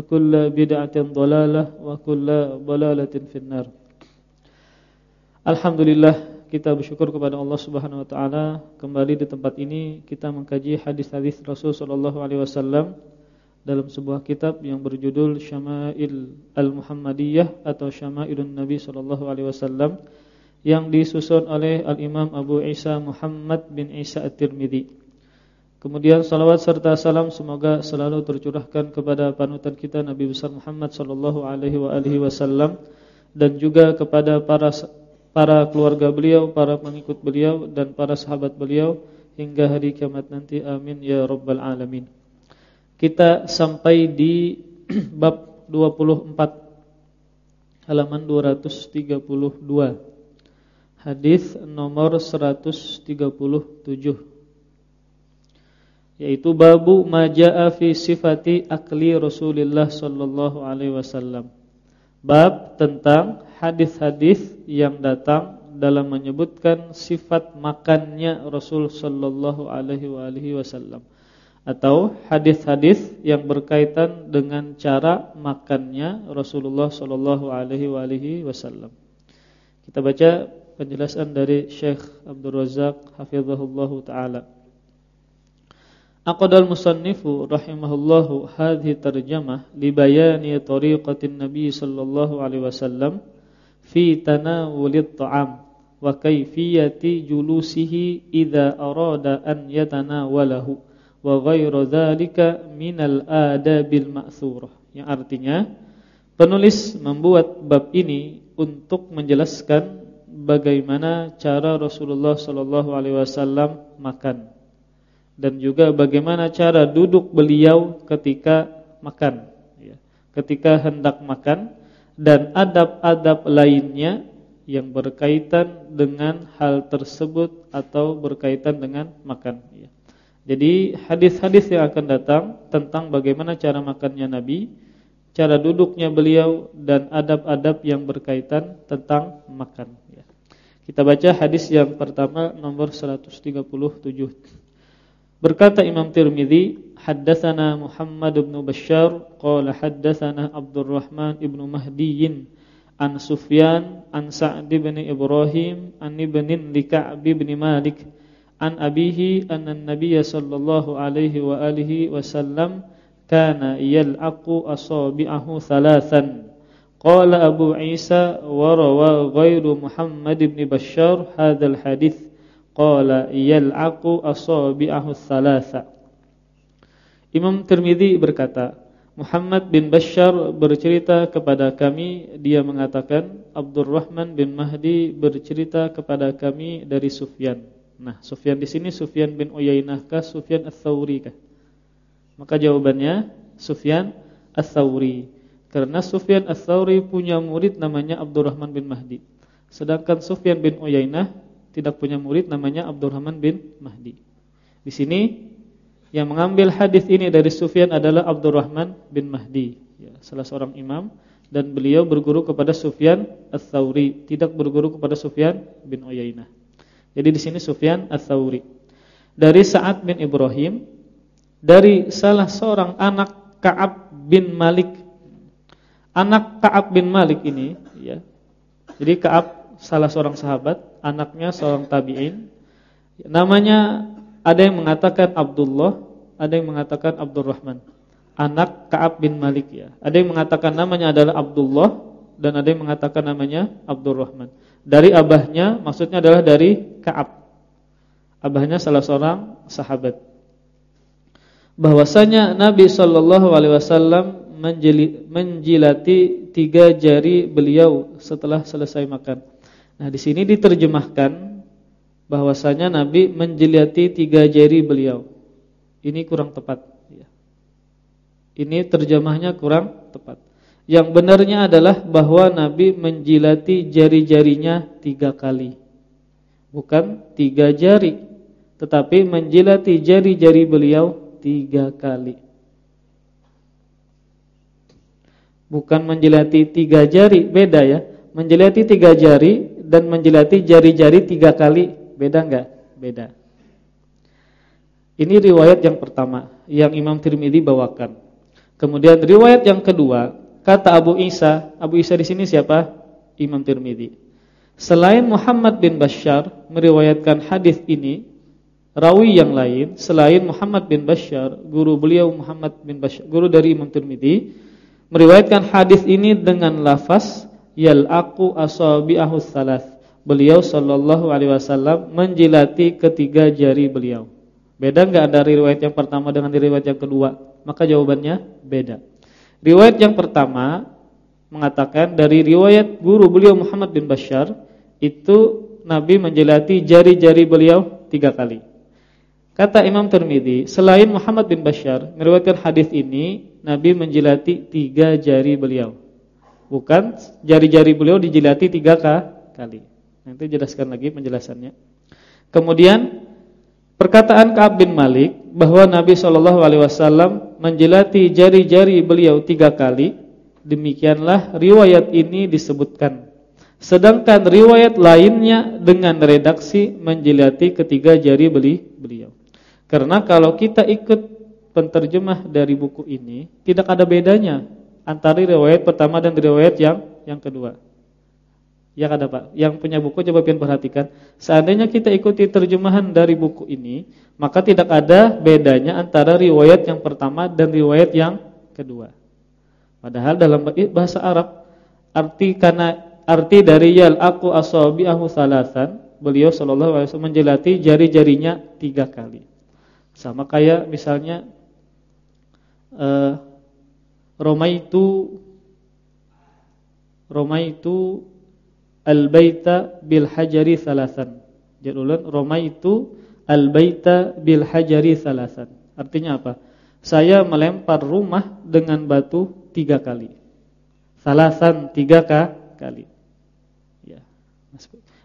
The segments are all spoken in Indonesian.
kullu bid'atin dhalalah wa kullu dhalalatin finnar. Alhamdulillah kita bersyukur kepada Allah Subhanahu wa taala kembali di tempat ini kita mengkaji hadis-hadis Rasul sallallahu alaihi wasallam dalam sebuah kitab yang berjudul Syama'il Al-Muhammadiyah atau Syama'ilun Nabi sallallahu alaihi wasallam yang disusun oleh Al-Imam Abu Isa Muhammad bin Isa At-Tirmidzi. Kemudian salawat serta salam semoga selalu tercurahkan kepada panutan kita Nabi besar Muhammad sallallahu alaihi wasallam dan juga kepada para para keluarga beliau, para pengikut beliau dan para sahabat beliau hingga hari kiamat nanti. Amin ya rabbal alamin. Kita sampai di bab 24 halaman 232. Hadis nomor 137 yaitu babu majaa fi sifati akli Rasulullah sallallahu alaihi wasallam. Bab tentang hadis-hadis yang datang dalam menyebutkan sifat makannya Rasul sallallahu alaihi wasallam atau hadis-hadis yang berkaitan dengan cara makannya Rasulullah sallallahu alaihi wasallam. Kita baca penjelasan dari Syekh Abdul Razak hafizahullahu taala. Aqadal musannifu rahimahullahu hadhi tarjamah li bayani tariqatin Nabi sallallahu alaihi wasallam fi tanawulit ta'am wa kayfiyati julusihi idza arada an yatanawalahu wa ghairu dzalika minal adabil ma'thurah. Yang artinya penulis membuat bab ini untuk menjelaskan bagaimana cara Rasulullah sallallahu alaihi wasallam makan dan juga bagaimana cara duduk beliau ketika makan, ya. ketika hendak makan dan adab-adab lainnya yang berkaitan dengan hal tersebut atau berkaitan dengan makan. Ya. Jadi hadis-hadis yang akan datang tentang bagaimana cara makannya Nabi, cara duduknya beliau dan adab-adab yang berkaitan tentang makan. Ya. Kita baca hadis yang pertama nomor 137. Berkata Imam Tirmizi, haddatsana Muhammad bin Bashar qala haddatsana Abdurrahman ibn Mahdi an Sufyan an Sa'd bin Ibrahim an ibn Lika'b bin Malik an abihi anna an-nabiy sallallahu alaihi wa alihi wasallam kana yal'aqu asabi'ahu thalathan. Qala Abu Isa wa rawa ghairu Muhammad ibn Bashar hadzal hadits Qala yal'aqu asabi'ahu thalatha. Imam Tirmizi berkata, Muhammad bin Bashar bercerita kepada kami, dia mengatakan Abdurrahman bin Mahdi bercerita kepada kami dari Sufyan. Nah, Sufyan di sini Sufyan bin Uyainah kah Sufyan Ats-Tsauri kah? Maka jawabannya Sufyan Ats-Tsauri. Karena Sufyan Ats-Tsauri punya murid namanya Abdurrahman bin Mahdi. Sedangkan Sufyan bin Uyainah tidak punya murid namanya Abdurrahman bin Mahdi. Di sini yang mengambil hadis ini dari Sufyan adalah Abdurrahman bin Mahdi, ya, salah seorang imam dan beliau berguru kepada Sufyan Ats-Tsauri, tidak berguru kepada Sufyan bin Uyainah. Jadi di sini Sufyan Ats-Tsauri. Dari Sa'ad bin Ibrahim, dari salah seorang anak Ka'ab bin Malik. Anak Ka'ab bin Malik ini, ya. Jadi Ka'ab salah seorang sahabat, anaknya seorang tabi'in. Namanya ada yang mengatakan Abdullah, ada yang mengatakan Abdurrahman. Anak Ka'ab bin Malik ya. Ada yang mengatakan namanya adalah Abdullah dan ada yang mengatakan namanya Abdurrahman. Dari abahnya maksudnya adalah dari Ka'ab. Abahnya salah seorang sahabat. bahwasanya Nabi Shallallahu alaihi wasallam menjilati tiga jari beliau setelah selesai makan. Nah, di sini diterjemahkan bahwasanya Nabi menjilati tiga jari beliau. Ini kurang tepat ya. Ini terjemahnya kurang tepat. Yang benarnya adalah bahwa Nabi menjilati jari-jarinya tiga kali. Bukan tiga jari, tetapi menjilati jari-jari beliau tiga kali. Bukan menjilati tiga jari, beda ya. Menjilati tiga jari dan menjilati jari-jari tiga kali, beda enggak? Beda. Ini riwayat yang pertama yang Imam Tirmidzi bawakan. Kemudian riwayat yang kedua, kata Abu Isa, Abu Isa di sini siapa? Imam Tirmidzi. Selain Muhammad bin Bashar meriwayatkan hadis ini, rawi yang lain selain Muhammad bin Bashar, guru beliau Muhammad bin Bashar, guru dari Imam Tirmidzi, meriwayatkan hadis ini dengan lafaz yalaqu asabi'ahu salas. Beliau sallallahu alaihi wasallam menjilati ketiga jari beliau. Beda enggak ada riwayat yang pertama dengan riwayat yang kedua? Maka jawabannya beda. Riwayat yang pertama mengatakan dari riwayat guru beliau Muhammad bin Bashar itu Nabi menjilati jari-jari beliau tiga kali. Kata Imam Tirmidzi, selain Muhammad bin Bashar meriwayatkan hadis ini, Nabi menjilati tiga jari beliau. Bukan jari-jari beliau dijilati tiga kali. Nanti jelaskan lagi penjelasannya. Kemudian perkataan Ka'ab bin Malik bahwa Nabi Shallallahu alaihi wasallam menjilati jari-jari beliau tiga kali, demikianlah riwayat ini disebutkan. Sedangkan riwayat lainnya dengan redaksi menjilati ketiga jari beli beliau. Karena kalau kita ikut penterjemah dari buku ini, tidak ada bedanya antara riwayat pertama dan riwayat yang yang kedua. Ya ada Pak, yang punya buku coba pian perhatikan. Seandainya kita ikuti terjemahan dari buku ini, maka tidak ada bedanya antara riwayat yang pertama dan riwayat yang kedua. Padahal dalam bahasa Arab arti karena arti dari yal aku asabi'ahu salasan, beliau sallallahu alaihi wasallam menjelati jari-jarinya tiga kali. Sama kayak misalnya uh, Roma itu Roma itu al-baita bil hajari salasan. Jadi ulang Roma itu al-baita bil hajari salasan. Artinya apa? Saya melempar rumah dengan batu tiga kali. Salasan tiga kali. Ya.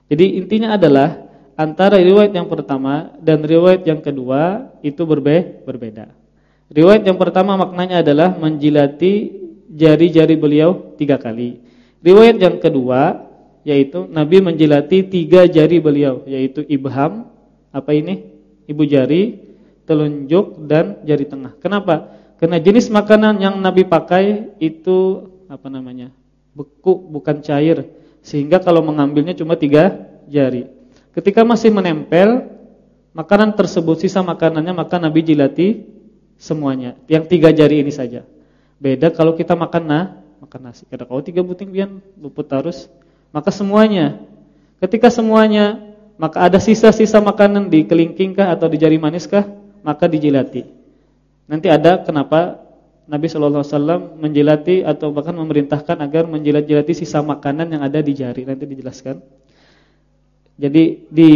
Jadi intinya adalah antara riwayat yang pertama dan riwayat yang kedua itu berbe berbeda. Riwayat yang pertama maknanya adalah menjilati jari-jari beliau tiga kali. Riwayat yang kedua yaitu Nabi menjilati tiga jari beliau yaitu ibham, apa ini? Ibu jari, telunjuk dan jari tengah. Kenapa? Karena jenis makanan yang Nabi pakai itu apa namanya? beku bukan cair sehingga kalau mengambilnya cuma tiga jari. Ketika masih menempel makanan tersebut sisa makanannya maka Nabi jilati semuanya. Yang tiga jari ini saja. Beda kalau kita makan nah, makan nasi. Kada kau tiga buting pian luput harus maka semuanya. Ketika semuanya maka ada sisa-sisa makanan di kelingking kah atau di jari manis kah maka dijilati. Nanti ada kenapa Nabi Shallallahu Alaihi Wasallam menjilati atau bahkan memerintahkan agar menjilat-jilati sisa makanan yang ada di jari. Nanti dijelaskan. Jadi di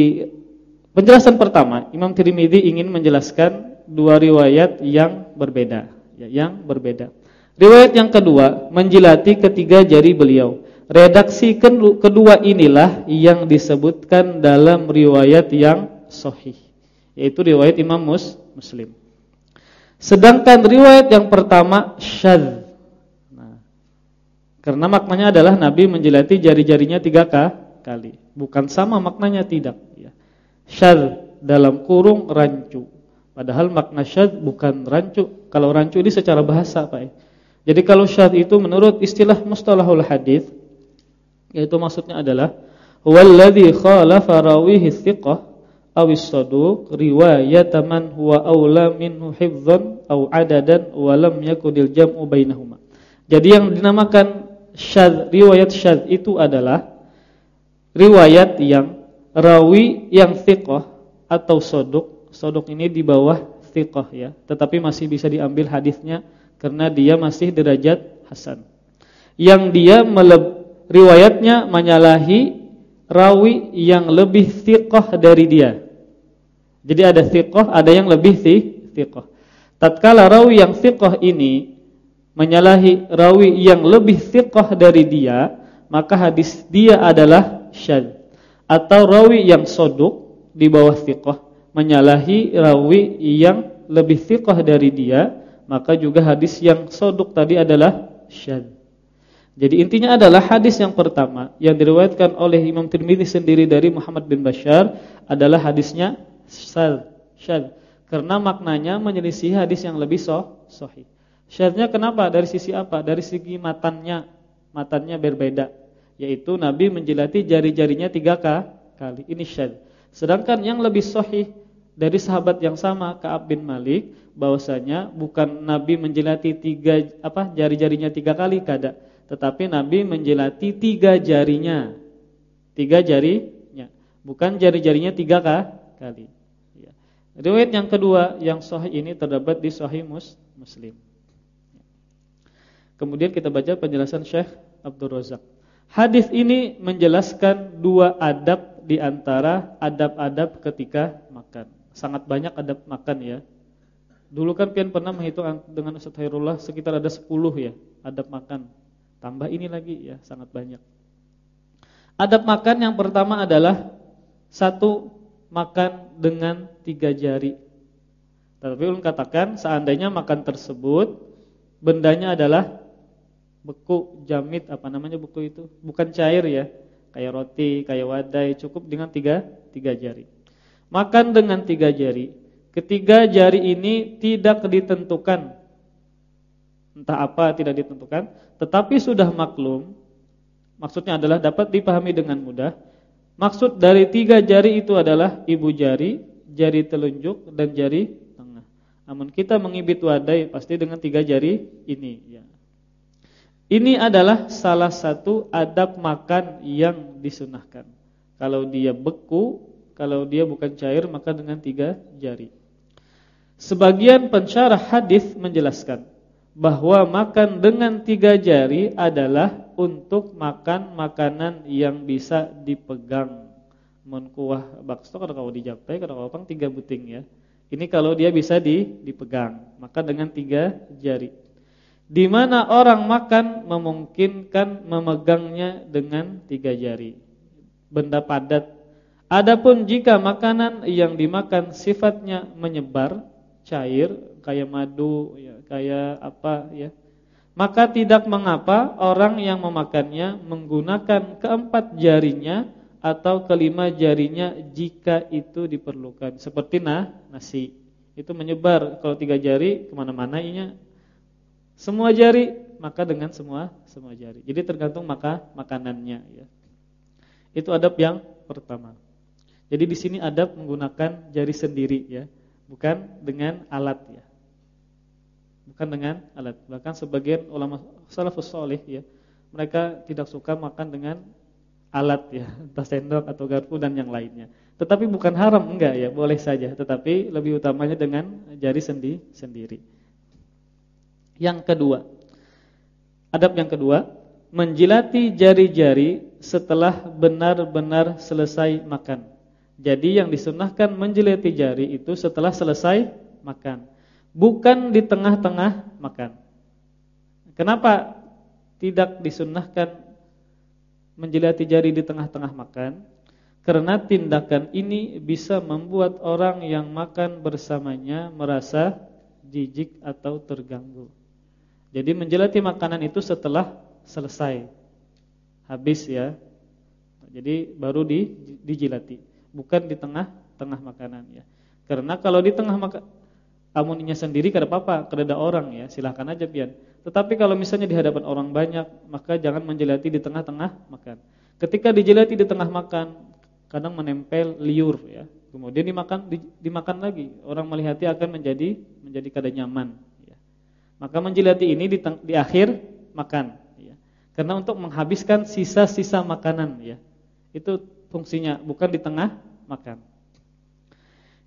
penjelasan pertama Imam Tirmidzi ingin menjelaskan dua riwayat yang berbeda, ya, yang berbeda. Riwayat yang kedua menjilati ketiga jari beliau. Redaksi kedua inilah yang disebutkan dalam riwayat yang sahih, yaitu riwayat Imam Mus Muslim. Sedangkan riwayat yang pertama syadz. Nah, karena maknanya adalah Nabi menjilati jari-jarinya tiga kali bukan sama maknanya tidak ya. Dalam kurung rancu. Padahal makna syadz bukan rancu. Kalau rancu ini secara bahasa, Pak. Jadi kalau syadz itu menurut istilah mustalahul hadis yaitu maksudnya adalah walladzi khalafa rawihi thiqah aw as-saduq riwayat man huwa aula minhu hifdzan aw adadan wa lam yakudil jam'u bainahuma. Jadi yang dinamakan syadz riwayat syadz itu adalah riwayat yang rawi yang thiqah atau sodok, sodok ini di bawah thiqah ya, tetapi masih bisa diambil hadisnya karena dia masih derajat hasan. Yang dia meleb, riwayatnya menyalahi rawi yang lebih thiqah dari dia. Jadi ada thiqah, ada yang lebih thiqah. Tatkala rawi yang thiqah ini menyalahi rawi yang lebih thiqah dari dia, maka hadis dia adalah syadz. Atau rawi yang soduk di bawah thiqah menyalahi rawi yang lebih thiqah dari dia, maka juga hadis yang soduk tadi adalah syadz. Jadi intinya adalah hadis yang pertama yang diriwayatkan oleh Imam Tirmizi sendiri dari Muhammad bin Bashar adalah hadisnya syadz. Karena maknanya menyelisih hadis yang lebih soh, sahih. Syaratnya kenapa? Dari sisi apa? Dari segi matannya, matannya berbeda. Yaitu Nabi menjilati jari-jarinya tiga kali. Ini syad. Sedangkan yang lebih sahih dari sahabat yang sama Ka'ab bin Malik bahwasanya bukan Nabi menjilati tiga apa jari-jarinya tiga kali kada, tetapi Nabi menjilati tiga jarinya, tiga jarinya, bukan jari-jarinya tiga kali. Riwayat yang kedua yang sahih ini terdapat di Sahih Muslim. Kemudian kita baca penjelasan Syekh Abdul Razak. Hadis ini menjelaskan dua adab di antara adab-adab ketika makan. Sangat banyak adab makan ya. Dulu kan pian pernah menghitung dengan Ustaz Hairullah sekitar ada 10 ya adab makan. Tambah ini lagi ya, sangat banyak. Adab makan yang pertama adalah satu makan dengan tiga jari. Tapi ulun katakan seandainya makan tersebut bendanya adalah beku, jamit apa namanya beku itu? Bukan cair ya, kayak roti, kayak wadai, cukup dengan tiga tiga jari. Makan dengan tiga jari. Ketiga jari ini tidak ditentukan entah apa tidak ditentukan, tetapi sudah maklum maksudnya adalah dapat dipahami dengan mudah Maksud dari tiga jari itu adalah ibu jari, jari telunjuk dan jari tengah. Namun kita mengibit wadai pasti dengan tiga jari ini. Ya. Ini adalah salah satu adab makan yang disunahkan. Kalau dia beku, kalau dia bukan cair maka dengan tiga jari. Sebagian pensyarah hadis menjelaskan bahwa makan dengan tiga jari adalah untuk makan makanan yang bisa dipegang. Mun kuah bakso kalau kau dijapai kalau kau pang tiga buting ya. Ini kalau dia bisa di, dipegang, maka dengan tiga jari. Di mana orang makan memungkinkan memegangnya dengan tiga jari. Benda padat. Adapun jika makanan yang dimakan sifatnya menyebar, cair, kayak madu, ya, kayak apa ya, maka tidak mengapa orang yang memakannya menggunakan keempat jarinya atau kelima jarinya jika itu diperlukan. Seperti nah, nasi itu menyebar kalau tiga jari ke mana-mana inya semua jari maka dengan semua semua jari. Jadi tergantung maka makanannya ya. Itu adab yang pertama. Jadi di sini adab menggunakan jari sendiri ya, bukan dengan alat ya bukan dengan alat. Bahkan sebagian ulama salafus saleh ya, mereka tidak suka makan dengan alat ya, entah sendok atau garpu dan yang lainnya. Tetapi bukan haram enggak ya, boleh saja, tetapi lebih utamanya dengan jari sendi sendiri. Yang kedua, adab yang kedua, menjilati jari-jari setelah benar-benar selesai makan. Jadi yang disunahkan menjilati jari itu setelah selesai makan bukan di tengah-tengah makan. Kenapa tidak disunnahkan menjilati jari di tengah-tengah makan? Karena tindakan ini bisa membuat orang yang makan bersamanya merasa jijik atau terganggu. Jadi menjilati makanan itu setelah selesai. Habis ya. Jadi baru di, dijilati, bukan di tengah-tengah makanan ya. Karena kalau di tengah maka, amuninya sendiri kada apa-apa, kada ada orang ya, silahkan aja pian. Tetapi kalau misalnya di hadapan orang banyak, maka jangan menjelati di tengah-tengah makan. Ketika dijelati di tengah makan, kadang menempel liur ya. Kemudian dimakan di, dimakan lagi, orang melihatnya akan menjadi menjadi kada nyaman ya. Maka menjelati ini di, di akhir makan ya. Karena untuk menghabiskan sisa-sisa makanan ya. Itu fungsinya, bukan di tengah makan.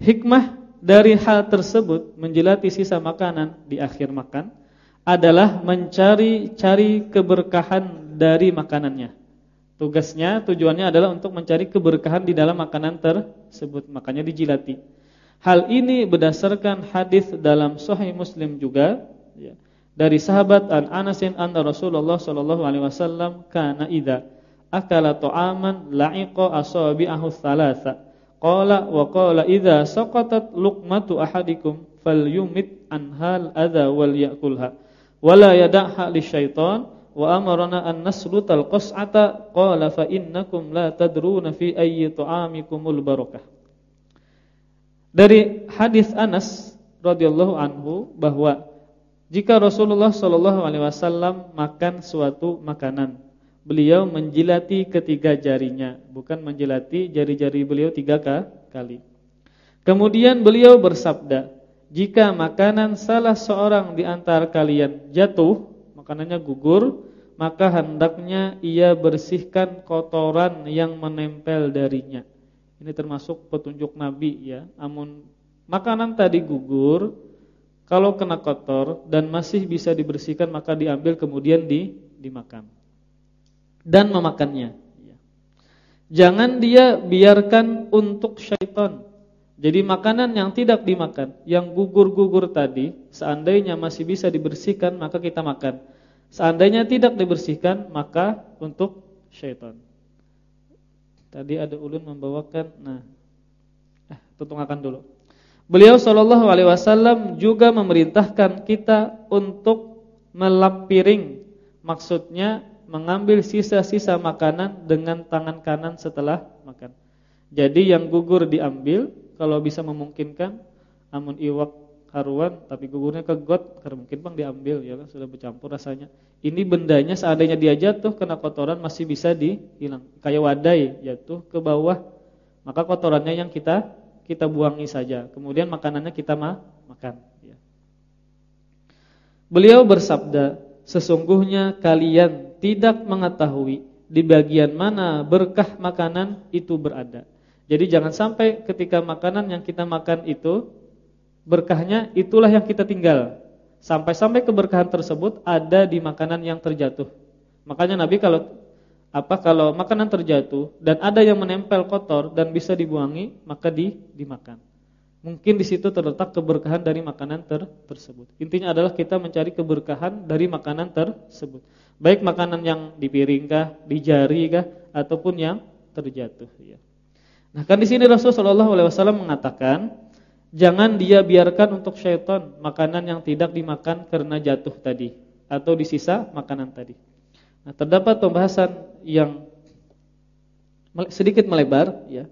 Hikmah dari hal tersebut menjelati sisa makanan di akhir makan adalah mencari-cari keberkahan dari makanannya. Tugasnya, tujuannya adalah untuk mencari keberkahan di dalam makanan tersebut, makanya dijilati. Hal ini berdasarkan hadis dalam Sahih Muslim juga, dari sahabat An Anasin an Rasulullah Shallallahu Alaihi Wasallam kana ida akala ta'aman la'iqa asabi'ahu thalatha. Qala wa qala idza saqatat luqmatu ahadikum falyumit anhal adha wal yakulha. Wala yada'ha lisyaitan wa amarna an naslutal qas'ata. Qala fa innakum la tadruna fi ayyi ta'amikumul barakah. Dari hadis Anas radhiyallahu anhu bahwa jika Rasulullah shallallahu alaihi wasallam makan suatu makanan beliau menjilati ketiga jarinya bukan menjilati jari-jari beliau tiga kali kemudian beliau bersabda jika makanan salah seorang di antara kalian jatuh makanannya gugur, maka hendaknya ia bersihkan kotoran yang menempel darinya. Ini termasuk petunjuk Nabi ya. Amun makanan tadi gugur, kalau kena kotor dan masih bisa dibersihkan maka diambil kemudian di dimakan. Dan memakannya. Ya. Jangan dia biarkan untuk syaitan jadi makanan yang tidak dimakan, yang gugur-gugur tadi, seandainya masih bisa dibersihkan, maka kita makan. Seandainya tidak dibersihkan, maka untuk syaitan. Tadi ada ulun membawakan, nah, eh, akan dulu. Beliau Shallallahu Alaihi Wasallam juga memerintahkan kita untuk melap piring, maksudnya mengambil sisa-sisa makanan dengan tangan kanan setelah makan. Jadi yang gugur diambil, kalau bisa memungkinkan amun iwak haruan tapi gugurnya ke got karena mungkin bang diambil ya kan sudah bercampur rasanya. Ini bendanya seandainya dia jatuh kena kotoran masih bisa dihilang. Kayak wadai jatuh ke bawah maka kotorannya yang kita kita buangi saja. Kemudian makanannya kita ma makan ya. Beliau bersabda, sesungguhnya kalian tidak mengetahui di bagian mana berkah makanan itu berada. Jadi jangan sampai ketika makanan yang kita makan itu berkahnya itulah yang kita tinggal. Sampai-sampai keberkahan tersebut ada di makanan yang terjatuh. Makanya Nabi kalau apa kalau makanan terjatuh dan ada yang menempel kotor dan bisa dibuangi, maka di dimakan. Mungkin di situ terletak keberkahan dari makanan ter tersebut. Intinya adalah kita mencari keberkahan dari makanan tersebut. Baik makanan yang di piring kah, di jari kah ataupun yang terjatuh ya. Nah, kan di sini Rasulullah SAW mengatakan, jangan dia biarkan untuk syaitan makanan yang tidak dimakan karena jatuh tadi atau disisa makanan tadi. Nah, terdapat pembahasan yang sedikit melebar ya.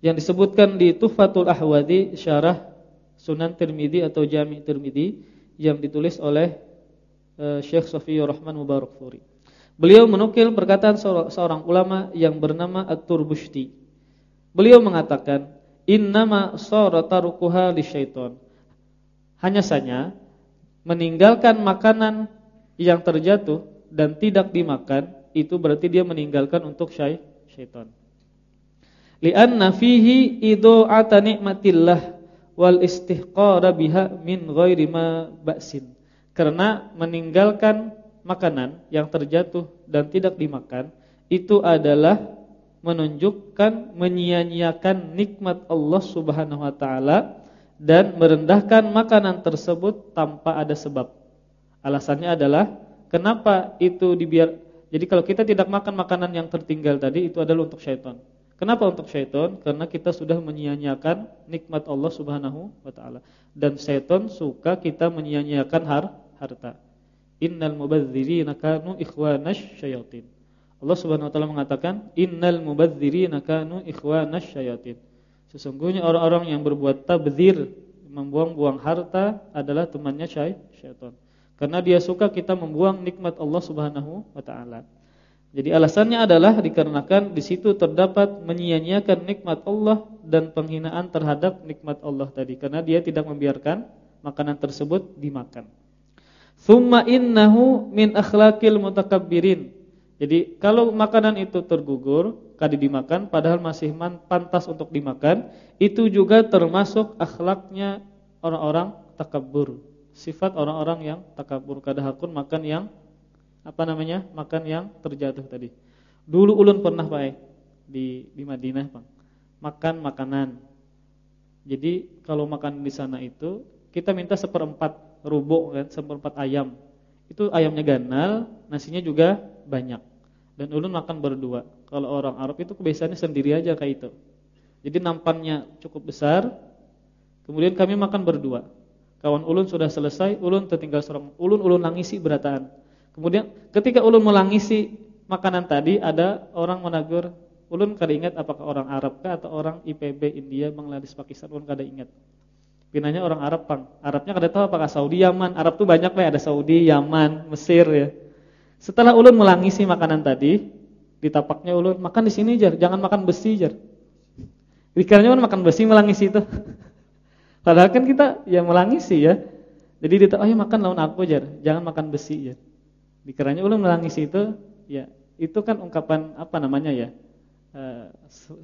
Yang disebutkan di Tuhfatul Ahwadi syarah Sunan Tirmidzi atau Jami' Tirmidzi yang ditulis oleh uh, Syekh Sofiyur Rahman Mubarakfuri. Beliau menukil perkataan seorang ulama yang bernama At-Turbushti. Beliau mengatakan, "Innama sarata rukuha lisyaiton." Hanya saja meninggalkan makanan yang terjatuh dan tidak dimakan itu berarti dia meninggalkan untuk syaitan. Li'anna fihi idu'ata nikmatillah wal istihqara biha min ghairi ma ba'sin. Karena meninggalkan makanan yang terjatuh dan tidak dimakan itu adalah menunjukkan menyia-nyiakan nikmat Allah Subhanahu wa taala dan merendahkan makanan tersebut tanpa ada sebab. Alasannya adalah kenapa itu dibiar jadi kalau kita tidak makan makanan yang tertinggal tadi itu adalah untuk syaitan. Kenapa untuk syaitan? Karena kita sudah menyia-nyiakan nikmat Allah Subhanahu wa taala. Dan syaitan suka kita menyia-nyiakan har harta. Innal mubadzirina kanu ikhwanash syayatin. Allah Subhanahu wa taala mengatakan innal mubadzirina kanu ikhwanash syayatin. Sesungguhnya orang-orang yang berbuat tabdzir, membuang-buang harta adalah temannya syaitan. Karena dia suka kita membuang nikmat Allah Subhanahu wa taala. Jadi alasannya adalah dikarenakan di situ terdapat menyia-nyiakan nikmat Allah dan penghinaan terhadap nikmat Allah tadi karena dia tidak membiarkan makanan tersebut dimakan. Thumma innahu min akhlaqil mutakabbirin. Jadi kalau makanan itu tergugur kada dimakan padahal masih pantas untuk dimakan, itu juga termasuk akhlaknya orang-orang takabur. Sifat orang-orang yang takabur kada hakun makan yang apa namanya? makan yang terjatuh tadi. Dulu ulun pernah Pak di di Madinah, Bang. Makan makanan. Jadi kalau makan di sana itu kita minta seperempat rubuk kan, seperempat ayam. Itu ayamnya ganal, nasinya juga banyak. Dan ulun makan berdua. Kalau orang Arab itu kebiasaannya sendiri aja kayak itu. Jadi nampannya cukup besar. Kemudian kami makan berdua. Kawan ulun sudah selesai, ulun tertinggal seorang. Ulun ulun nangisi berataan. Kemudian ketika ulun melangisi makanan tadi ada orang menagur, ulun kada ingat apakah orang Arab kah atau orang IPB India Bangladesh Pakistan ulun kada ingat. Pinanya orang Arab pang. Arabnya kada tahu apakah Saudi, Yaman. Arab tuh banyak lah, ada Saudi, Yaman, Mesir ya. Setelah ulun melangisi makanan tadi, ditapaknya ulun, makan di sini jar, jangan makan besi jar. Dikiranya kan makan besi melangisi itu. Padahal kan kita yang melangisi ya. Jadi dia oh ya makan lawan aku jar, jangan makan besi ya. Dikiranya ulun melangisi itu, ya itu kan ungkapan apa namanya ya? E,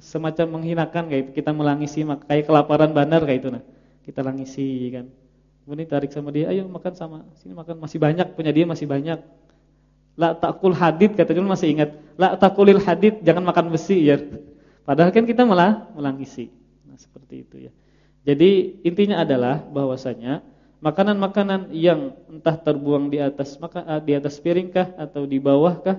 semacam menghinakan kayak kita melangisi kayak kelaparan bandar kayak itu nah. Kita langisi kan. Kemudian tarik sama dia, ayo makan sama. Sini makan masih banyak, punya dia masih banyak. La takul hadid kata dulu masih ingat. La takulil hadid, jangan makan besi ya. Padahal kan kita malah melangisi. Nah, seperti itu ya. Jadi intinya adalah bahwasanya makanan-makanan yang entah terbuang di atas maka eh, di atas piringkah atau di bawahkah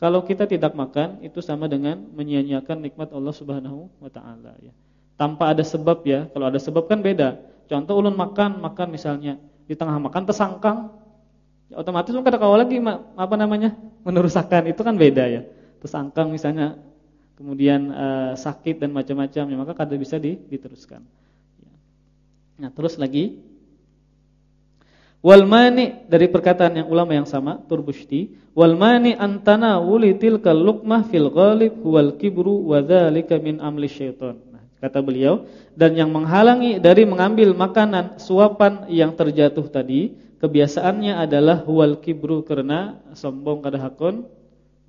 kalau kita tidak makan itu sama dengan menyia-nyiakan nikmat Allah Subhanahu wa taala ya. Tanpa ada sebab ya. Kalau ada sebab kan beda. Contoh ulun makan, makan misalnya di tengah makan tersangkang Ya, otomatis kan kada kau lagi apa namanya? meneruskan itu kan beda ya. Terus angkang misalnya kemudian uh, sakit dan macam-macam ya maka kada bisa diteruskan. Nah, terus lagi wal mani dari perkataan yang ulama yang sama Turbushti wal mani antana wulitil luqmah fil ghalib huwal kibru wa dzalika min amli syaitan. Nah, kata beliau dan yang menghalangi dari mengambil makanan suapan yang terjatuh tadi kebiasaannya adalah wal kibru karena sombong kada hakun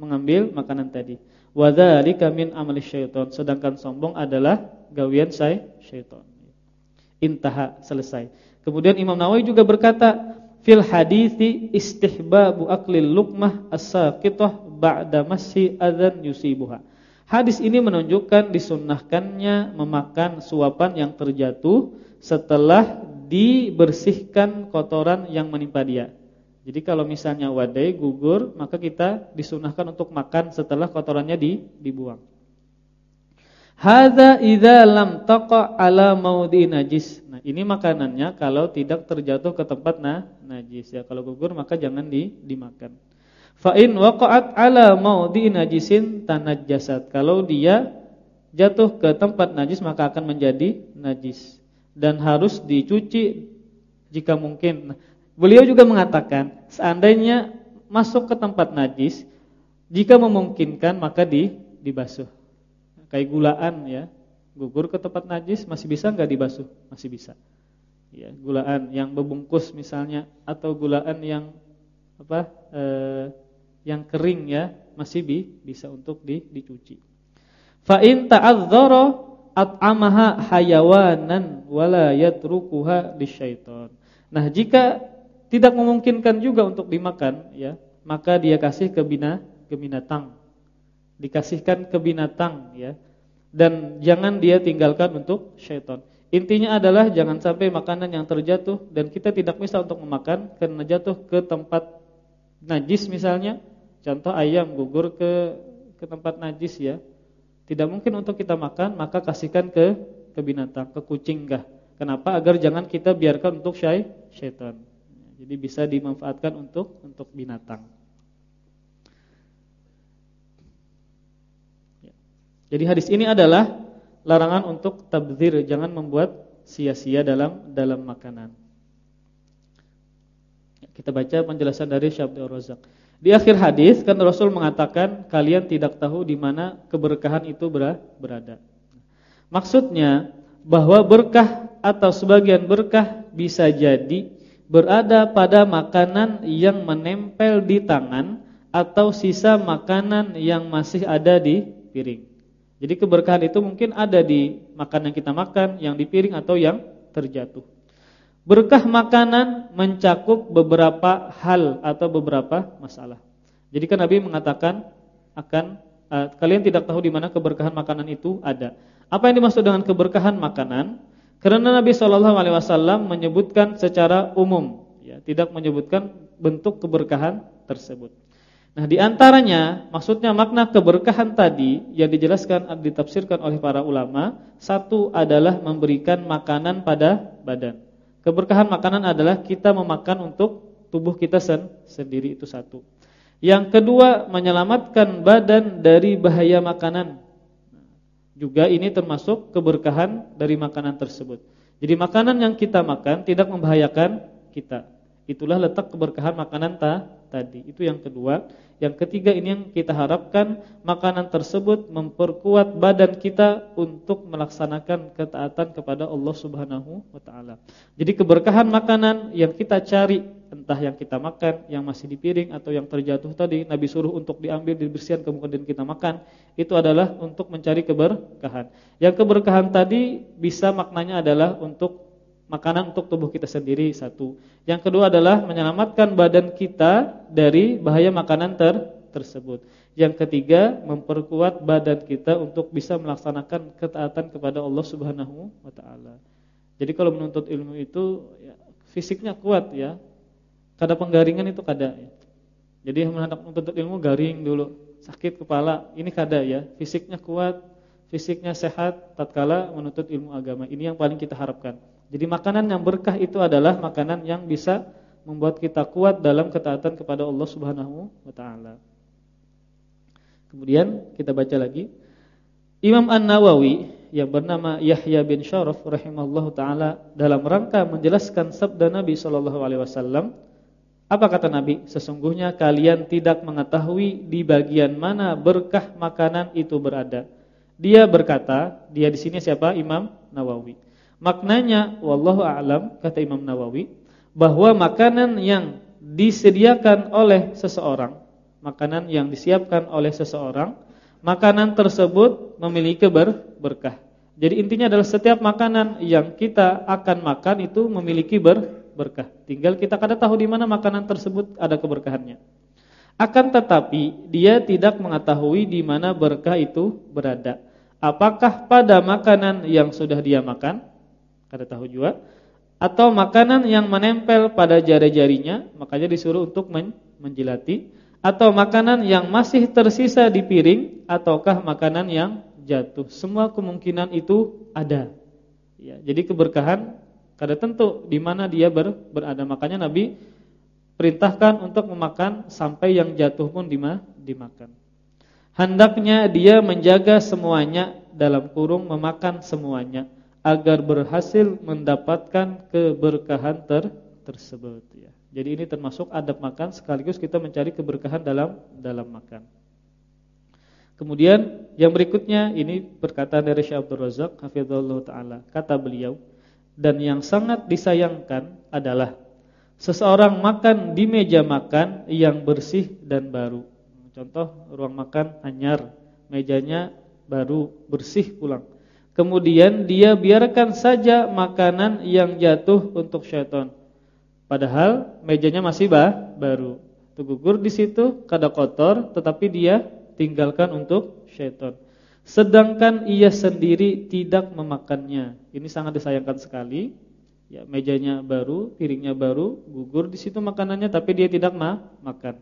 mengambil makanan tadi. Wa dzalika min amali syaitan. Sedangkan sombong adalah gawian syaitan. Intaha selesai. Kemudian Imam Nawawi juga berkata, fil hadithi istihbabu aklil luqmah as-saqitah ba'da masih adzan yusibuha. Hadis ini menunjukkan disunnahkannya memakan suapan yang terjatuh setelah dibersihkan kotoran yang menimpa dia. Jadi kalau misalnya wadai gugur, maka kita disunahkan untuk makan setelah kotorannya di, dibuang. Hadza idza lam taqa ala maudi najis. Nah, ini makanannya kalau tidak terjatuh ke tempat nah, najis ya. Kalau gugur maka jangan di, dimakan. Fa in waqa'at ala maudi najisin tanajjasat. Kalau dia jatuh ke tempat najis maka akan menjadi najis dan harus dicuci jika mungkin. Nah, beliau juga mengatakan seandainya masuk ke tempat najis, jika memungkinkan maka di dibasuh. Kayak gulaan ya, gugur ke tempat najis masih bisa enggak dibasuh? Masih bisa. Ya, gulaan yang berbungkus misalnya atau gulaan yang apa? Eh, yang kering ya, masih bi, bisa untuk di, dicuci. Fa in at'amaha hayawanan wala yatrukuha lisyaiton. Nah, jika tidak memungkinkan juga untuk dimakan ya, maka dia kasih ke bina ke binatang. Dikasihkan ke binatang ya. Dan jangan dia tinggalkan untuk syaitan. Intinya adalah jangan sampai makanan yang terjatuh dan kita tidak bisa untuk memakan karena jatuh ke tempat najis misalnya. Contoh ayam gugur ke ke tempat najis ya tidak mungkin untuk kita makan, maka kasihkan ke ke binatang, ke kucing kah. Kenapa? Agar jangan kita biarkan untuk syai, syaitan. Jadi bisa dimanfaatkan untuk untuk binatang. Jadi hadis ini adalah larangan untuk tabdzir, jangan membuat sia-sia dalam dalam makanan. Kita baca penjelasan dari Syabdul Razak. Di akhir hadis kan Rasul mengatakan kalian tidak tahu di mana keberkahan itu berada. Maksudnya bahwa berkah atau sebagian berkah bisa jadi berada pada makanan yang menempel di tangan atau sisa makanan yang masih ada di piring. Jadi keberkahan itu mungkin ada di makan yang kita makan, yang di piring atau yang terjatuh. Berkah makanan mencakup beberapa hal atau beberapa masalah. Jadi kan Nabi mengatakan akan uh, kalian tidak tahu di mana keberkahan makanan itu ada. Apa yang dimaksud dengan keberkahan makanan? Karena Nabi Shallallahu alaihi wasallam menyebutkan secara umum, ya, tidak menyebutkan bentuk keberkahan tersebut. Nah, di antaranya maksudnya makna keberkahan tadi yang dijelaskan ditafsirkan oleh para ulama, satu adalah memberikan makanan pada badan. Keberkahan makanan adalah kita memakan untuk tubuh kita sen sendiri itu satu. Yang kedua, menyelamatkan badan dari bahaya makanan. Juga ini termasuk keberkahan dari makanan tersebut. Jadi makanan yang kita makan tidak membahayakan kita. Itulah letak keberkahan makanan ta, tadi. Itu yang kedua. Yang ketiga ini yang kita harapkan makanan tersebut memperkuat badan kita untuk melaksanakan ketaatan kepada Allah Subhanahu wa taala. Jadi keberkahan makanan yang kita cari entah yang kita makan, yang masih di piring atau yang terjatuh tadi Nabi suruh untuk diambil dibersihkan kemudian kita makan, itu adalah untuk mencari keberkahan. Yang keberkahan tadi bisa maknanya adalah untuk makanan untuk tubuh kita sendiri satu. Yang kedua adalah menyelamatkan badan kita dari bahaya makanan ter tersebut. Yang ketiga, memperkuat badan kita untuk bisa melaksanakan ketaatan kepada Allah Subhanahu wa taala. Jadi kalau menuntut ilmu itu ya, fisiknya kuat ya. Kada penggaringan itu kada ya. Jadi hendak menuntut ilmu garing dulu, sakit kepala, ini kada ya. Fisiknya kuat, fisiknya sehat tatkala menuntut ilmu agama. Ini yang paling kita harapkan. Jadi makanan yang berkah itu adalah makanan yang bisa membuat kita kuat dalam ketaatan kepada Allah Subhanahu wa taala. Kemudian kita baca lagi Imam An-Nawawi yang bernama Yahya bin Syaraf rahimahullahu taala dalam rangka menjelaskan sabda Nabi sallallahu alaihi wasallam apa kata Nabi? Sesungguhnya kalian tidak mengetahui di bagian mana berkah makanan itu berada. Dia berkata, dia di sini siapa? Imam Nawawi. Maknanya wallahu a'lam kata Imam Nawawi bahwa makanan yang disediakan oleh seseorang, makanan yang disiapkan oleh seseorang, makanan tersebut memiliki ber berkah. Jadi intinya adalah setiap makanan yang kita akan makan itu memiliki ber berkah. Tinggal kita kada tahu di mana makanan tersebut ada keberkahannya. Akan tetapi dia tidak mengetahui di mana berkah itu berada. Apakah pada makanan yang sudah dia makan kada tahu juga. Atau makanan yang menempel pada jari-jarinya makanya disuruh untuk menjilati. Atau makanan yang masih tersisa di piring ataukah makanan yang jatuh. Semua kemungkinan itu ada. Ya jadi keberkahan kada tentu di mana dia ber, berada. Makanya Nabi perintahkan untuk memakan sampai yang jatuh pun dima, dimakan. Hendaknya dia menjaga semuanya dalam kurung memakan semuanya agar berhasil mendapatkan keberkahan ter tersebut ya. Jadi ini termasuk adab makan sekaligus kita mencari keberkahan dalam dalam makan. Kemudian yang berikutnya ini perkataan dari Syekh Abdul Razak hafizallahu taala. Kata beliau, dan yang sangat disayangkan adalah seseorang makan di meja makan yang bersih dan baru. Contoh ruang makan anyar, mejanya baru, bersih pulang Kemudian dia biarkan saja makanan yang jatuh untuk syaitan. Padahal mejanya masih bah, baru. Tugugur di situ kada kotor tetapi dia tinggalkan untuk syaitan. Sedangkan ia sendiri tidak memakannya. Ini sangat disayangkan sekali. Ya, mejanya baru, piringnya baru, gugur di situ makanannya tapi dia tidak ma makan.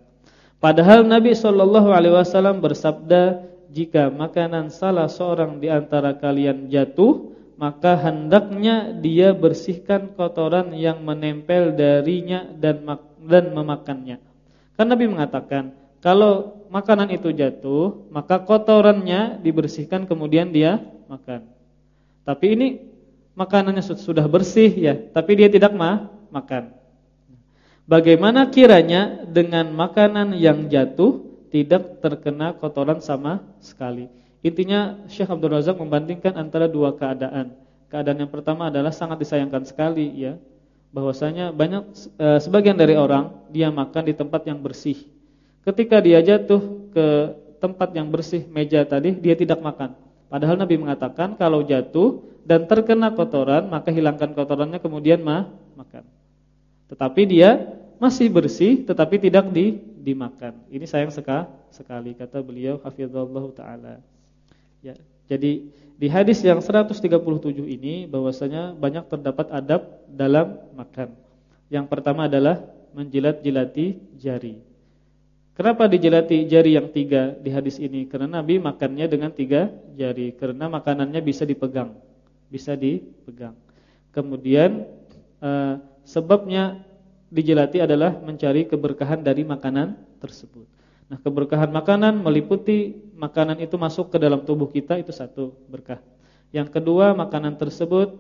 Padahal Nabi Shallallahu alaihi wasallam bersabda, jika makanan salah seorang di antara kalian jatuh, maka hendaknya dia bersihkan kotoran yang menempel darinya dan dan memakannya. Kan Nabi mengatakan, kalau makanan itu jatuh, maka kotorannya dibersihkan kemudian dia makan. Tapi ini makanannya sudah bersih ya, tapi dia tidak ma makan. Bagaimana kiranya dengan makanan yang jatuh tidak terkena kotoran sama sekali. Intinya Syekh Abdul Razak membandingkan antara dua keadaan. Keadaan yang pertama adalah sangat disayangkan sekali ya, bahwasanya banyak e, sebagian dari orang dia makan di tempat yang bersih. Ketika dia jatuh ke tempat yang bersih meja tadi dia tidak makan. Padahal Nabi mengatakan kalau jatuh dan terkena kotoran maka hilangkan kotorannya kemudian mah makan. Tetapi dia masih bersih tetapi tidak di dimakan. Ini sayang sekali kata beliau hafizallah taala. Ya, jadi di hadis yang 137 ini bahwasanya banyak terdapat adab dalam makan. Yang pertama adalah menjilat-jilati jari. Kenapa dijilati jari yang tiga di hadis ini? Karena Nabi makannya dengan tiga jari. Karena makanannya bisa dipegang, bisa dipegang. Kemudian eh, sebabnya dijilati adalah mencari keberkahan dari makanan tersebut. Nah, keberkahan makanan meliputi makanan itu masuk ke dalam tubuh kita itu satu berkah. Yang kedua, makanan tersebut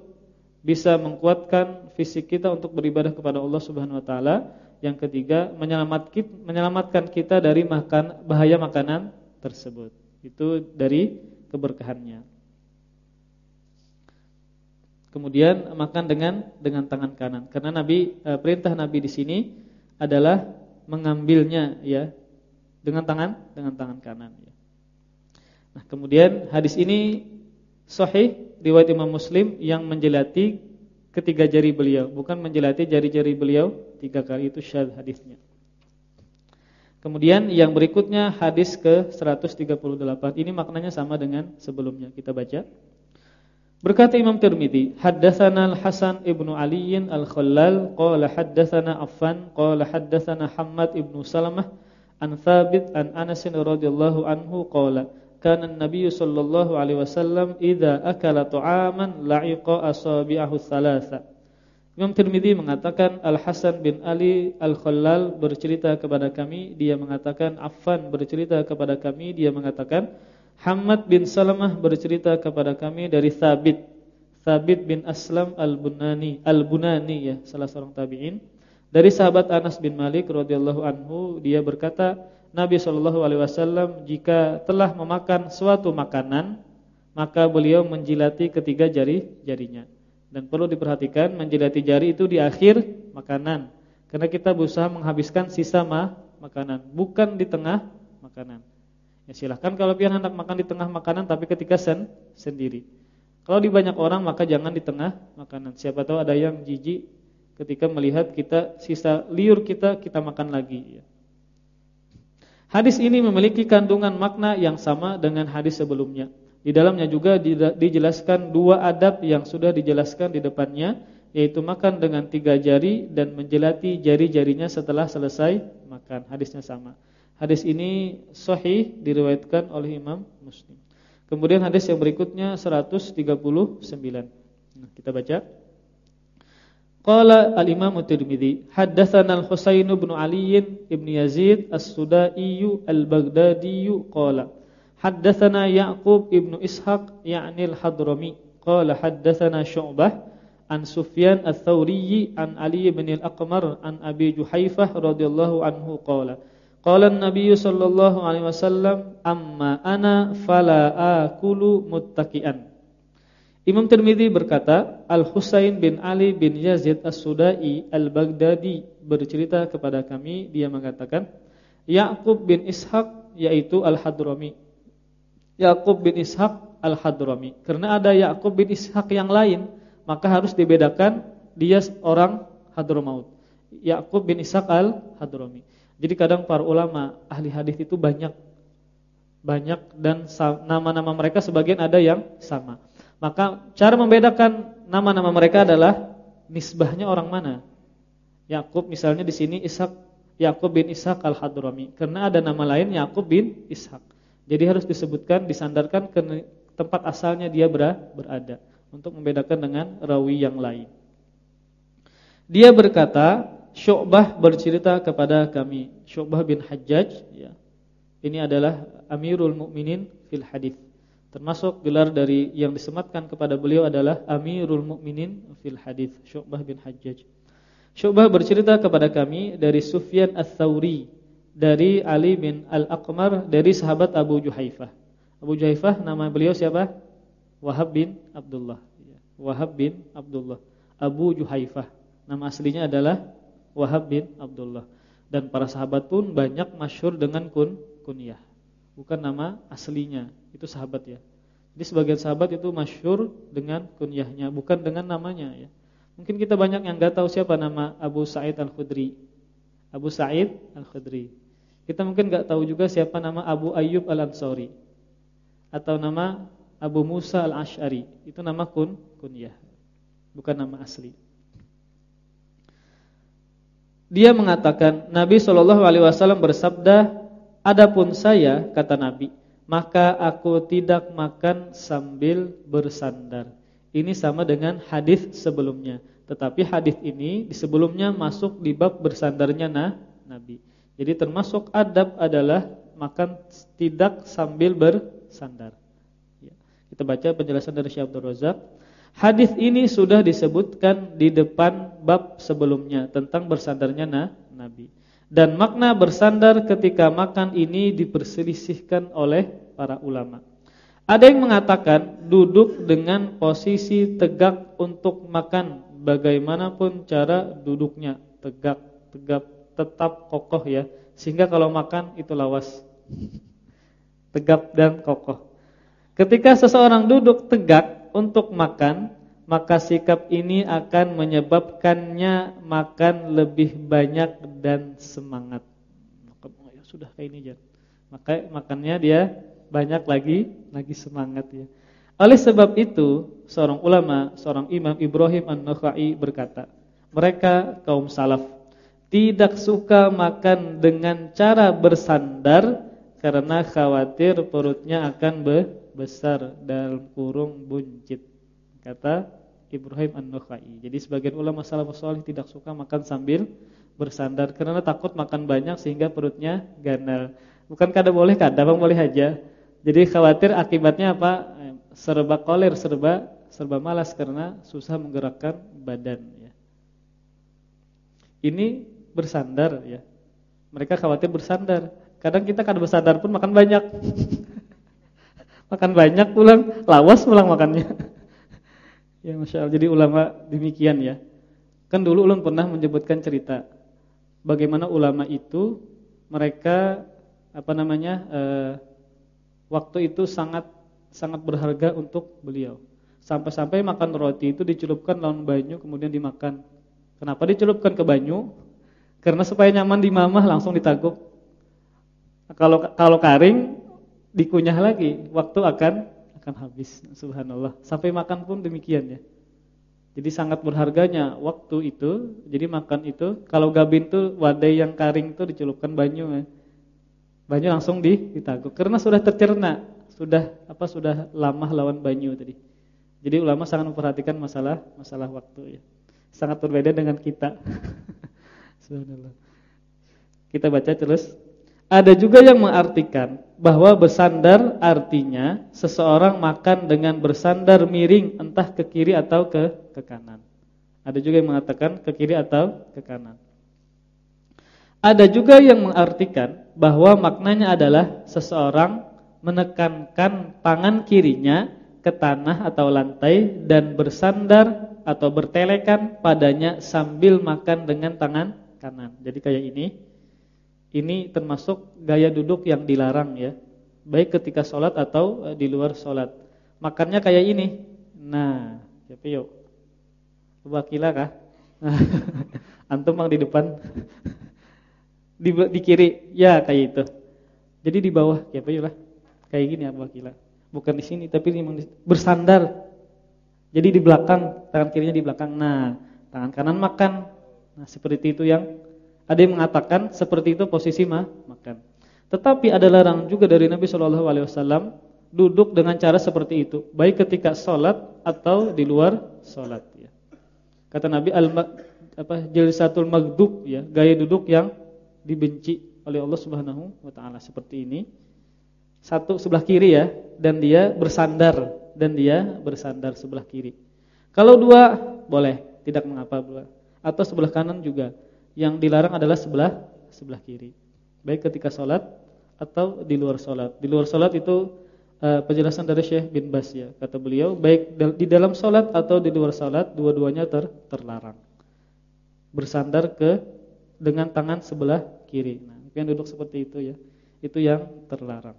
bisa menguatkan fisik kita untuk beribadah kepada Allah Subhanahu wa taala. Yang ketiga, menyelamatkan kita dari makan bahaya makanan tersebut. Itu dari keberkahannya. Kemudian makan dengan dengan tangan kanan. Karena Nabi e, perintah Nabi di sini adalah mengambilnya ya dengan tangan dengan tangan kanan ya. Nah, kemudian hadis ini sahih riwayat Imam Muslim yang menjelati ketiga jari beliau, bukan menjelati jari-jari beliau tiga kali itu syadz hadisnya. Kemudian yang berikutnya hadis ke 138. Ini maknanya sama dengan sebelumnya. Kita baca. Berkata Imam Tirmizi, haddatsana Al-Hasan ibnu Ali Al-Khallal qala haddatsana Affan qala haddatsana Hammad ibnu Salamah an Thabit an Anas radhiyallahu anhu qala kana an-nabiy sallallahu alaihi wasallam idza akala ta'aman la'iqa asabi'ahu thalatha. Imam Tirmizi mengatakan Al-Hasan bin Ali Al-Khallal bercerita kepada kami dia mengatakan Affan bercerita kepada kami dia mengatakan Hamad bin Salamah bercerita kepada kami dari Thabit Thabit bin Aslam Al-Bunani Al-Bunani ya salah seorang tabi'in dari sahabat Anas bin Malik radhiyallahu anhu dia berkata, Nabi Shallallahu alaihi wasallam jika telah memakan suatu makanan, maka beliau menjilati ketiga jari-jarinya. Dan perlu diperhatikan menjilati jari itu di akhir makanan. Karena kita berusaha menghabiskan sisa ma makanan, bukan di tengah makanan. Ya silahkan kalau pian hendak makan di tengah makanan tapi ketika sen sendiri. Kalau di banyak orang maka jangan di tengah makanan. Siapa tahu ada yang jijik ketika melihat kita sisa liur kita kita makan lagi. Ya. Hadis ini memiliki kandungan makna yang sama dengan hadis sebelumnya. Di dalamnya juga dijelaskan dua adab yang sudah dijelaskan di depannya, yaitu makan dengan tiga jari dan menjelati jari-jarinya setelah selesai makan. Hadisnya sama. Hadis ini sahih diriwayatkan oleh Imam Muslim. Kemudian hadis yang berikutnya 139. Nah, kita baca. Qala al-Imam Tirmizi, haddatsana al-Husain bin Ali bin Yazid as-Sudai al-Baghdadi qala haddatsana Ya'qub ibn Ishaq ya'ni al-Hadrami qala haddatsana Syu'bah an Sufyan ats-Tsauri an Ali bin al-Aqmar an Abi Juhaifah radhiyallahu anhu qala qala an-nabiy sallallahu alaihi wasallam amma ana fala akulu muttaqian Imam Tirmidzi berkata, Al-Husain bin Ali bin Yazid As-Sudai Al-Baghdadi bercerita kepada kami, dia mengatakan, Ya'qub bin Ishaq yaitu Al-Hadrami. Ya'qub bin Ishaq Al-Hadrami. Karena ada Ya'qub bin Ishaq yang lain, maka harus dibedakan dia orang Hadramaut. Ya'qub bin Ishaq Al-Hadrami. Jadi kadang para ulama ahli hadis itu banyak banyak dan nama-nama mereka sebagian ada yang sama. Maka cara membedakan nama-nama mereka adalah nisbahnya orang mana. Yakub misalnya di sini Ishak Yakub bin Ishak Al-Hadrami karena ada nama lain Yakub bin Ishak. Jadi harus disebutkan disandarkan ke tempat asalnya dia berada untuk membedakan dengan rawi yang lain. Dia berkata, Syu'bah bercerita kepada kami, Syu'bah bin Hajjaj ya. Ini adalah Amirul Mukminin fil hadis. Termasuk gelar dari yang disematkan kepada beliau adalah Amirul Mukminin fil hadis Syu'bah bin Hajjaj. Syu'bah bercerita kepada kami dari Sufyan Ats-Tsauri dari Ali bin Al-Aqmar dari sahabat Abu Juhaifah. Abu Juhaifah nama beliau siapa? Wahab bin Abdullah. Wahab bin Abdullah. Abu Juhaifah. Nama aslinya adalah Wahab bin Abdullah. Dan para sahabat pun banyak masyhur dengan kun kunyah bukan nama aslinya, itu sahabat ya. Di sebagian sahabat itu masyhur dengan kunyahnya, bukan dengan namanya ya. Mungkin kita banyak yang nggak tahu siapa nama Abu Sa'id Al-Khudri. Abu Sa'id Al-Khudri. Kita mungkin nggak tahu juga siapa nama Abu Ayyub Al-Ansari atau nama Abu Musa Al-Ash'ari. Itu nama kun kunyah, bukan nama asli. Dia mengatakan Nabi Shallallahu alaihi wasallam bersabda, "Adapun saya," kata Nabi, "maka aku tidak makan sambil bersandar." Ini sama dengan hadis sebelumnya. Tetapi hadis ini di sebelumnya masuk di bab bersandarnya nah, Nabi. Jadi termasuk adab adalah makan tidak sambil bersandar. Ya. Kita baca penjelasan dari Syekh Abdul Razak. Hadis ini sudah disebutkan di depan bab sebelumnya tentang bersandarnya nah, Nabi. Dan makna bersandar ketika makan ini diperselisihkan oleh para ulama. Ada yang mengatakan duduk dengan posisi tegak untuk makan bagaimanapun cara duduknya tegak, tegap, tetap kokoh ya. Sehingga kalau makan itu lawas. Tegap dan kokoh. Ketika seseorang duduk tegak untuk makan, maka sikap ini akan menyebabkannya makan lebih banyak dan semangat. Ya sudah kayak ini Jan. Maka makannya dia banyak lagi lagi semangat ya. Oleh sebab itu, seorang ulama, seorang Imam Ibrahim An-Nakhai berkata, mereka kaum salaf tidak suka makan dengan cara bersandar karena khawatir perutnya akan besar dalam kurung buncit. Kata Ibrahim An-Nakhai. Jadi sebagian ulama salafus salih tidak suka makan sambil bersandar karena takut makan banyak sehingga perutnya ganal. Bukan kada boleh kada, bang boleh aja. Jadi khawatir akibatnya apa? Serba koler, serba serba malas karena susah menggerakkan badan ya. Ini bersandar ya. Mereka khawatir bersandar. Kadang kita kada bersandar pun makan banyak. makan banyak pulang, lawas pulang makannya. ya Masya Allah. Jadi ulama demikian ya. Kan dulu ulun pernah menyebutkan cerita bagaimana ulama itu mereka apa namanya eh, waktu itu sangat sangat berharga untuk beliau. Sampai-sampai makan roti itu dicelupkan lawan banyu kemudian dimakan. Kenapa dicelupkan ke banyu? Karena supaya nyaman di mamah langsung ditaguk. Kalau kalau kering dikunyah lagi, waktu akan akan habis. Subhanallah. Sampai makan pun demikian ya. Jadi sangat berharganya waktu itu. Jadi makan itu kalau gabin tuh wadai yang kering tuh dicelupkan banyu ya banyu langsung ditaguk karena sudah tercerna, sudah apa sudah lama lawan banyu tadi. Jadi ulama sangat memperhatikan masalah masalah waktu ya. Sangat berbeda dengan kita. Subhanallah. Kita baca terus. Ada juga yang mengartikan bahwa bersandar artinya seseorang makan dengan bersandar miring entah ke kiri atau ke ke kanan. Ada juga yang mengatakan ke kiri atau ke kanan. Ada juga yang mengartikan bahwa maknanya adalah seseorang menekankan tangan kirinya ke tanah atau lantai dan bersandar atau bertelekan padanya sambil makan dengan tangan kanan. Jadi kayak ini. Ini termasuk gaya duduk yang dilarang ya. Baik ketika sholat atau eh, di luar sholat. Makannya kayak ini. Nah, siapa yuk? Wakila kah? Antum mang di depan di, di kiri ya kayak itu. Jadi di bawah kayak apa lah. Kayak gini Abu Akila. Bukan di sini tapi memang bersandar. Jadi di belakang, tangan kirinya di belakang. Nah, tangan kanan makan. Nah, seperti itu yang ada yang mengatakan seperti itu posisi mah makan. Tetapi ada larang juga dari Nabi Shallallahu alaihi wasallam duduk dengan cara seperti itu, baik ketika sholat atau di luar sholat ya. Kata Nabi al apa jilsatul magdub ya, gaya duduk yang dibenci oleh Allah Subhanahu wa taala seperti ini. Satu sebelah kiri ya dan dia bersandar dan dia bersandar sebelah kiri. Kalau dua boleh, tidak mengapa pula. Atau sebelah kanan juga. Yang dilarang adalah sebelah sebelah kiri. Baik ketika sholat atau di luar sholat. Di luar sholat itu uh, penjelasan dari Syekh bin Bas ya. Kata beliau, baik di dalam sholat atau di luar sholat, dua-duanya ter terlarang. Bersandar ke dengan tangan sebelah kiri. Nah, yang duduk seperti itu ya. Itu yang terlarang.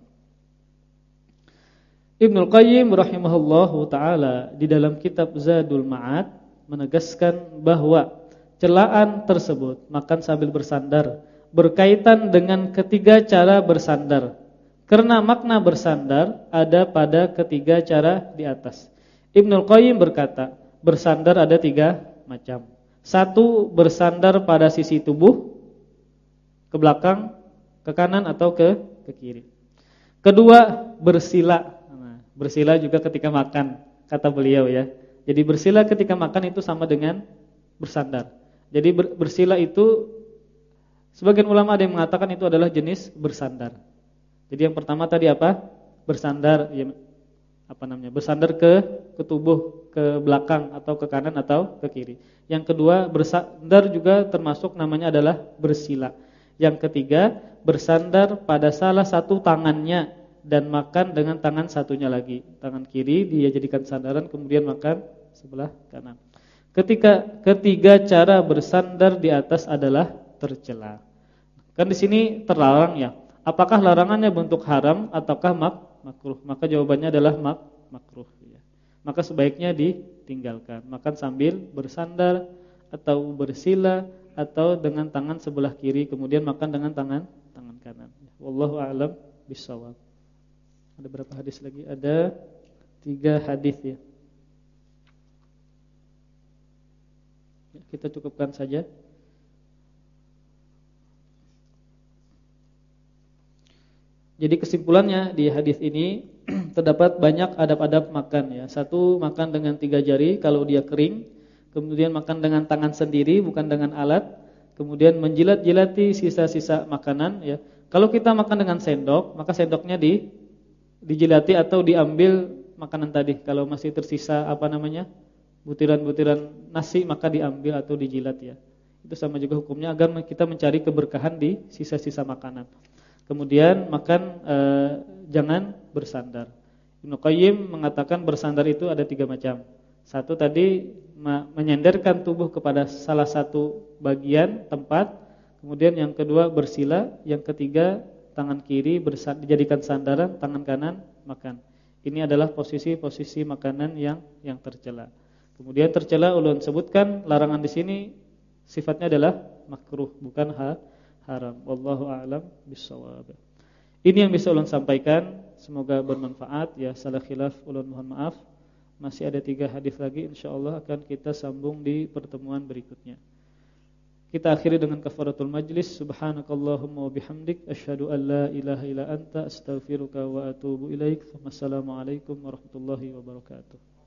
Ibnu Qayyim rahimahullahu taala di dalam kitab Zadul Ma'ad menegaskan bahwa celaan tersebut makan sambil bersandar berkaitan dengan ketiga cara bersandar. Karena makna bersandar ada pada ketiga cara di atas. Ibnu Qayyim berkata, bersandar ada tiga macam. Satu bersandar pada sisi tubuh ke belakang, ke kanan atau ke ke kiri. Kedua bersila Bersila juga ketika makan, kata beliau ya. Jadi bersila ketika makan itu sama dengan bersandar. Jadi bersila itu sebagian ulama ada yang mengatakan itu adalah jenis bersandar. Jadi yang pertama tadi apa? Bersandar ya apa namanya? Bersandar ke ke tubuh, ke belakang atau ke kanan atau ke kiri. Yang kedua bersandar juga termasuk namanya adalah bersila. Yang ketiga bersandar pada salah satu tangannya dan makan dengan tangan satunya lagi. Tangan kiri dia jadikan sandaran kemudian makan sebelah kanan. Ketika ketiga cara bersandar di atas adalah tercela. Kan di sini terlarang ya. Apakah larangannya bentuk haram ataukah mak makruh? Maka jawabannya adalah mak makruh ya. Maka sebaiknya ditinggalkan. Makan sambil bersandar atau bersila atau dengan tangan sebelah kiri kemudian makan dengan tangan tangan kanan. Wallahu a'lam bishawab. Ada berapa hadis lagi? Ada tiga hadis ya. Kita cukupkan saja. Jadi kesimpulannya di hadis ini terdapat banyak adab-adab makan ya. Satu makan dengan tiga jari kalau dia kering, kemudian makan dengan tangan sendiri bukan dengan alat, kemudian menjilat-jilati sisa-sisa makanan ya. Kalau kita makan dengan sendok, maka sendoknya di dijilati atau diambil makanan tadi. Kalau masih tersisa apa namanya? Butiran-butiran nasi maka diambil atau dijilat ya. Itu sama juga hukumnya agar kita mencari keberkahan di sisa-sisa makanan. Kemudian makan eh, jangan bersandar. Ibnu Qayyim mengatakan bersandar itu ada tiga macam. Satu tadi menyenderkan tubuh kepada salah satu bagian tempat. Kemudian yang kedua bersila, yang ketiga tangan kiri dijadikan sandaran, tangan kanan makan. Ini adalah posisi-posisi makanan yang yang tercela. Kemudian tercela ulun sebutkan larangan di sini sifatnya adalah makruh bukan ha, haram. Wallahu a'lam bishawab. Ini yang bisa ulun sampaikan, semoga bermanfaat ya. Salah khilaf ulun mohon maaf. Masih ada tiga hadis lagi insyaallah akan kita sambung di pertemuan berikutnya. Kita akhiri dengan kafaratul majlis. Subhanakallahumma wa bihamdik asyhadu an la ilaha illa anta astaghfiruka wa atubu ilaik. Wassalamualaikum warahmatullahi wabarakatuh.